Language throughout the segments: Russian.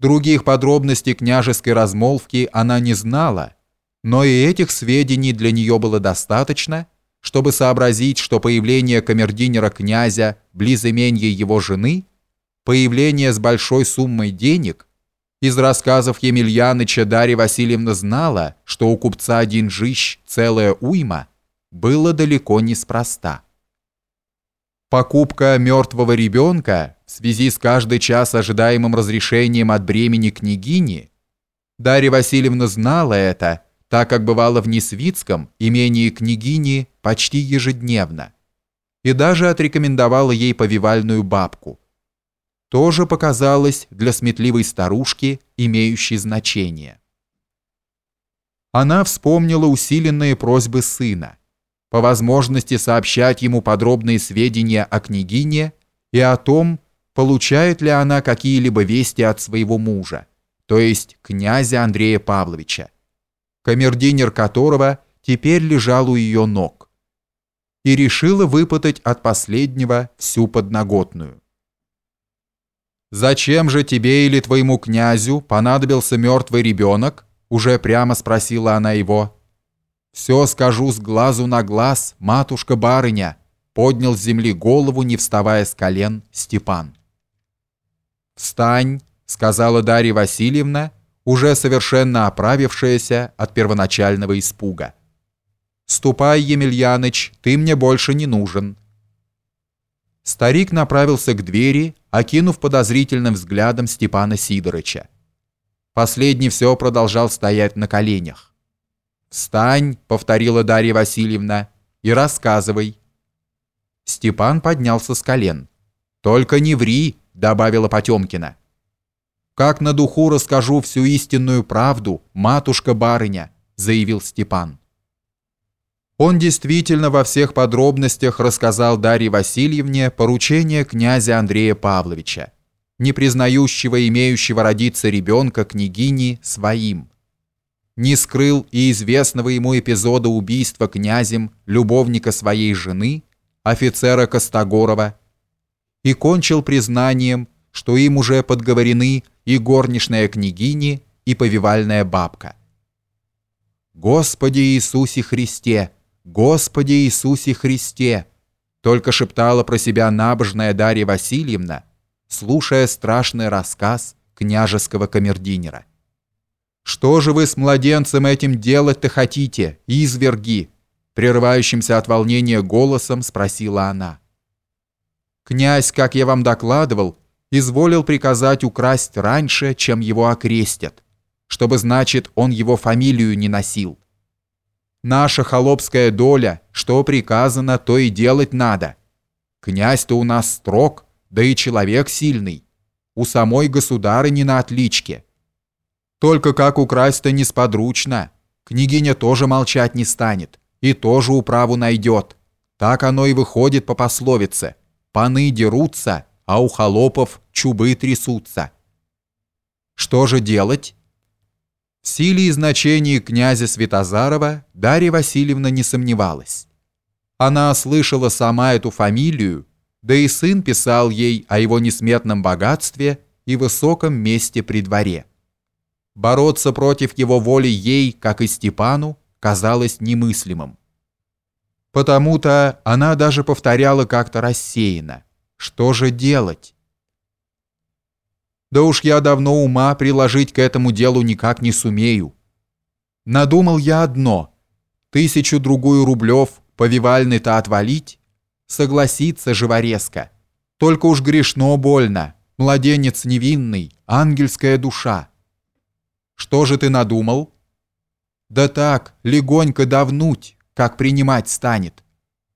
Других подробностей княжеской размолвки она не знала, но и этих сведений для нее было достаточно, чтобы сообразить, что появление камердинера князя близ именья его жены, появление с большой суммой денег, из рассказов Емельяныча Дарья Васильевна знала, что у купца Динжищ целая уйма, было далеко неспроста. Покупка мертвого ребенка в связи с каждый час ожидаемым разрешением от бремени княгини, Дарья Васильевна знала это, так как бывало в Несвицком имении княгини почти ежедневно, и даже отрекомендовала ей повивальную бабку. Тоже показалось для сметливой старушки, имеющей значение. Она вспомнила усиленные просьбы сына, по возможности сообщать ему подробные сведения о княгине и о том, получает ли она какие-либо вести от своего мужа, то есть князя Андрея Павловича, камердинер которого теперь лежал у ее ног, и решила выпытать от последнего всю подноготную. «Зачем же тебе или твоему князю понадобился мертвый ребенок?» уже прямо спросила она его. «Все скажу с глазу на глаз, матушка-барыня», поднял с земли голову, не вставая с колен, Степан. «Встань», — сказала Дарья Васильевна, уже совершенно оправившаяся от первоначального испуга. «Ступай, Емельяныч, ты мне больше не нужен». Старик направился к двери, окинув подозрительным взглядом Степана Сидорыча. Последний все продолжал стоять на коленях. «Встань», — повторила Дарья Васильевна, — «и рассказывай». Степан поднялся с колен. «Только не ври», — добавила Потемкина. «Как на духу расскажу всю истинную правду, матушка-барыня», — заявил Степан. Он действительно во всех подробностях рассказал Дарье Васильевне поручение князя Андрея Павловича, не признающего имеющего родиться ребенка княгини своим. Не скрыл и известного ему эпизода убийства князем любовника своей жены, офицера Костогорова, и кончил признанием, что им уже подговорены и горничная княгини, и повивальная бабка. «Господи Иисусе Христе! Господи Иисусе Христе!» только шептала про себя набожная Дарья Васильевна, слушая страшный рассказ княжеского камердинера. «Что же вы с младенцем этим делать-то хотите, изверги?» Прерывающимся от волнения голосом спросила она. Князь, как я вам докладывал, изволил приказать украсть раньше, чем его окрестят, чтобы, значит, он его фамилию не носил. Наша холопская доля, что приказано, то и делать надо. Князь-то у нас строг, да и человек сильный. У самой государыни на отличке. Только как украсть-то несподручно. Княгиня тоже молчать не станет и тоже управу найдет. Так оно и выходит по пословице – паны дерутся, а у холопов чубы трясутся. Что же делать? В силе и значении князя Святозарова Дарья Васильевна не сомневалась. Она слышала сама эту фамилию, да и сын писал ей о его несметном богатстве и высоком месте при дворе. Бороться против его воли ей, как и Степану, казалось немыслимым. Потому-то она даже повторяла как-то рассеянно. Что же делать? Да уж я давно ума приложить к этому делу никак не сумею. Надумал я одно. Тысячу-другую рублев повивальный-то отвалить? Согласиться живорезко. Только уж грешно больно. Младенец невинный, ангельская душа. Что же ты надумал? Да так, легонько давнуть как принимать станет.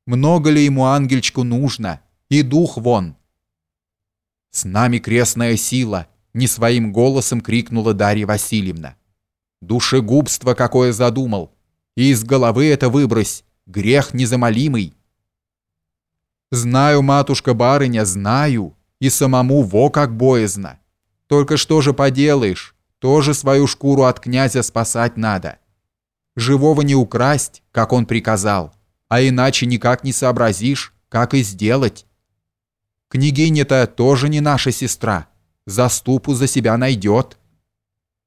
Много ли ему ангельчку нужно? И дух вон. С нами крестная сила, не своим голосом крикнула Дарья Васильевна. Душегубство какое задумал. И из головы это выбрось, грех незамолимый. Знаю, матушка-барыня, знаю, и самому во как боязно. Только что же поделаешь, тоже свою шкуру от князя спасать надо живого не украсть, как он приказал, а иначе никак не сообразишь, как и сделать. Княгиня-то тоже не наша сестра, заступу за себя найдет.